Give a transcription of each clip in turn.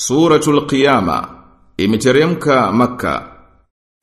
Suratul Qiyama imeteremka maka.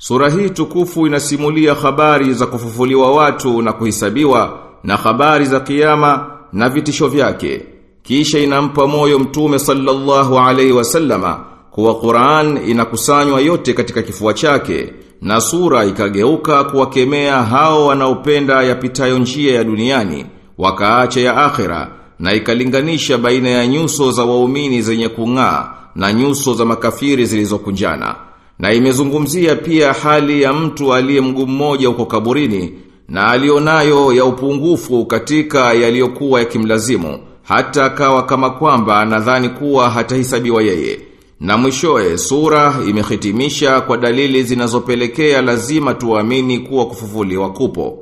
Sura hii tukufu inasimulia habari za kufufuliwa watu na kuhisabiwa na habari za kiyama na vitisho vyake. Kisha inampa moyo Mtume sallallahu alaihi wasallama kuwa Qur'an inakusanywa yote katika kifua chake na sura ikageuka kuwakemea hao wanaopenda yapitayo njia ya duniani wakaacha ya akhira na ikalinganisha baina ya nyuso za waumini zenye kung'aa na nyuso za makafiri zilizokunjana na imezungumzia pia hali ya mtu aliye mguu mmoja uko kaburini na alionayo ya upungufu katika yaliyokuwa yakimlazimu hata akawa kama kwamba anadhani kuwa hatahisabiwa yeye. Na mwishoe sura imehitimisha kwa dalili zinazopelekea lazima tuamini kuwa kufufuliwa kupo.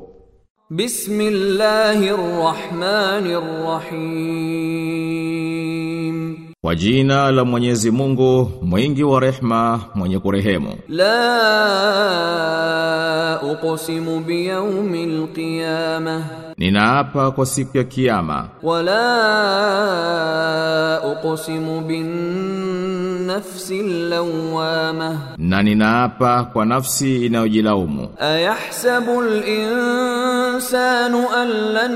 Bismillahirrahmanirrahim Kwa jina la Mwenyezi Mungu, mwingi wa rehma, mwenye kurehemu. La uqsimu biyawmil qiyamah Ninaapa kwa siku ya kiyama, wala uqsimu bin nafsil lawama, na ninaapa kwa nafsi inayojilaumu. ayahsabu al-insanu an lan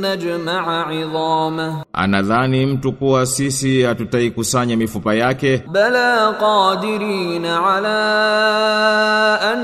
najma'a 'idama Anadhani mtu kuwa sisi hatutaikusanya mifupa yake, bala qadirina 'ala an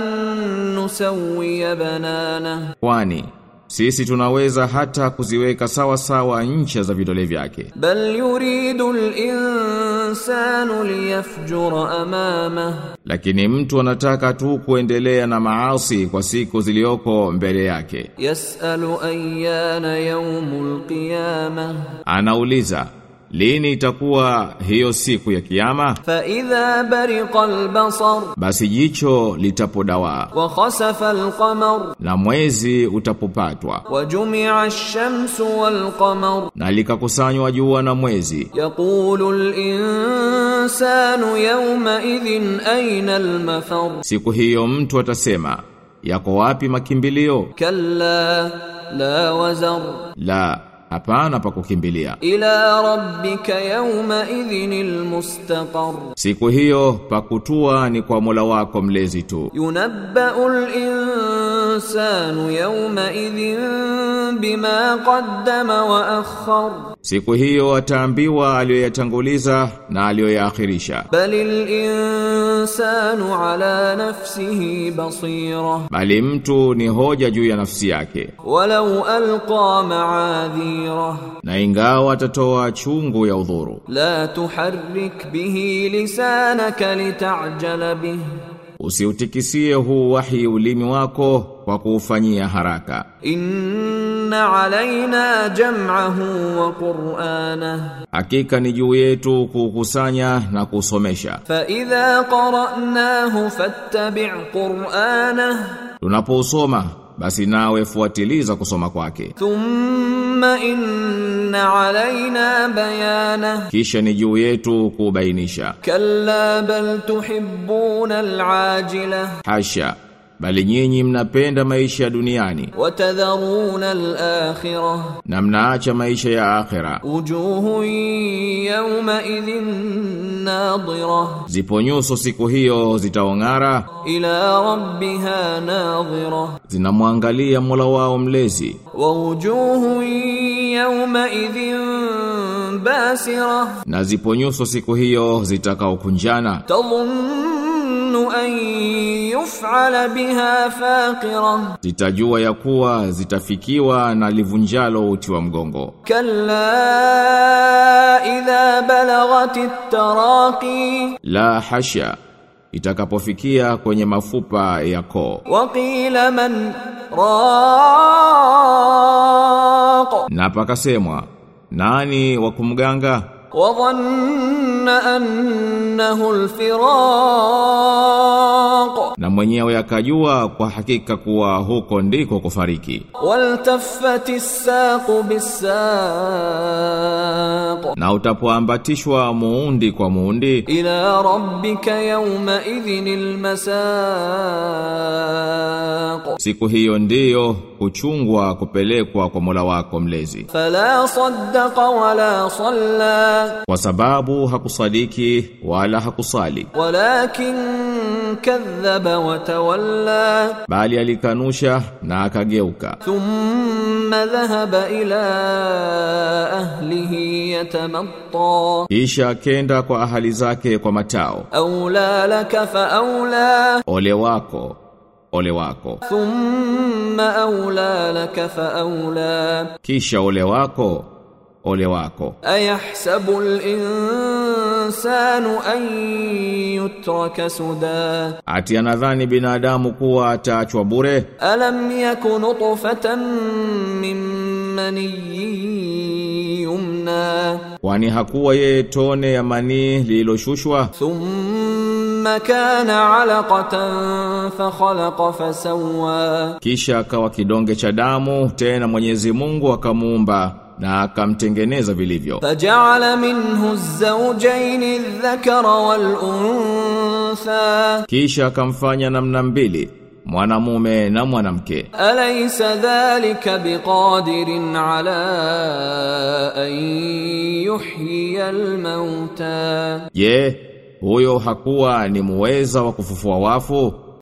nusawwiya banana, kwani sisi tunaweza hata kuziweka sawa sawa ncha za vidole vyake. Bal yuridu al-insanu liyafjura amama. Lakini mtu anataka tu kuendelea na maasi kwa siku ziliyoko mbele yake. Yasalu ayyana yawmul qiyamah anauliza Lini itakuwa hiyo siku ya kiyama? Fa idha bariqa albasar, basi jicho litapodawa Wa khasafa alqamar, na mwezi utapopatwa. Wa jumia ash-shamsu walqamar, na likakusanywa jua na mwezi. Yaqulu al-insanu yawma idhin aina al-mafar, siku hiyo mtu atasema yako wapi makimbilio? Kalla la wazar, la hapana pa kukimbilia. Ila rabbika yawma idhinil mustaqar, siku hiyo pakutua ni kwa Mola wako mlezi tu. Yunabbaul insanu yawma idhin bima qaddama wa akhara Siku hiyo ataambiwa aliyoyatanguliza na aliyoyaakhirisha. Balil insanu ala nafsihi basira, bali mtu ni hoja juu ya nafsi yake. Walau alqa maadhira, na ingawa atatoa chungu ya udhuru. La tuharrik bihi lisanaka litajala bihi Usiutikisie huu wahi ulimi wako kwa kuufanyia haraka. Inna alaina jam'ahu wa qur'ana, hakika ni juu yetu kukusanya na kusomesha. Fa idha qara'nahu fattabi' qur'ana, tunapousoma basi nawe fuatiliza kusoma kwake. Thumma thumma inna alaina bayana. Kisha ni juu yetu kubainisha kalla bal tuhibbuna alajila. Hasha bali nyinyi mnapenda maisha duniani. Watadharuna al-akhirah. Na mnaacha maisha ya akhira. Wujuhu yawma idhin nadhira. Zipo nyuso siku hiyo zitaong'ara. Ila rabbiha nadhira. Zinamwangalia Mola wao mlezi. Wa wujuhu yawma idhin basira. Na zipo nyuso siku hiyo zitakaokunjana. Tadhunnu tadhunnu an yuf'ala biha faqira, zitajua ya kuwa zitafikiwa na livunjalo uti wa mgongo. Kalla idha balaghatit taraqi, la hasha itakapofikia kwenye mafupa ya koo. Waqila man raq, na pakasemwa nani wa kumganga? وظن أنه الفراق Na mwenyewe akajua kwa hakika kuwa huko ndiko kufariki. والتفت الساق بالساق Na utapoambatishwa muundi kwa muundi, إلى ربك يومئذ المساق siku hiyo ndiyo kuchungwa kupelekwa kwa Mola wako mlezi. Fala saddaqa wala salla, kwa sababu hakusadiki wala hakusali. Walakin kadhaba wa tawalla, bali alikanusha na akageuka. Thumma dhahaba ila ahlihi yatamatta, kisha akenda kwa ahali zake kwa matao. Aula laka fa aula, ole wako ole wako. Thumma awla laka fa awla. kisha ole wako ole wako. Ayahsabu al-insanu an yutraka suda. Ati anadhani binadamu kuwa ataachwa bure? Alam yakun nutfatan min mani yumna. Kwani hakuwa yeye tone ya manii lililoshushwa? Thumma kana alaqatan fakhalaqa fasawa kisha akawa kidonge cha damu tena Mwenyezi Mungu akamuumba na akamtengeneza vilivyo taj'ala minhu az-zawjayn adh-dhakara wal-untha kisha akamfanya namna mbili mwanamume na mwanamke. Alaysa dhalika biqadirin ala an yuhyiya al-mauta yeah, huyo hakuwa ni muweza wa kufufua wafu?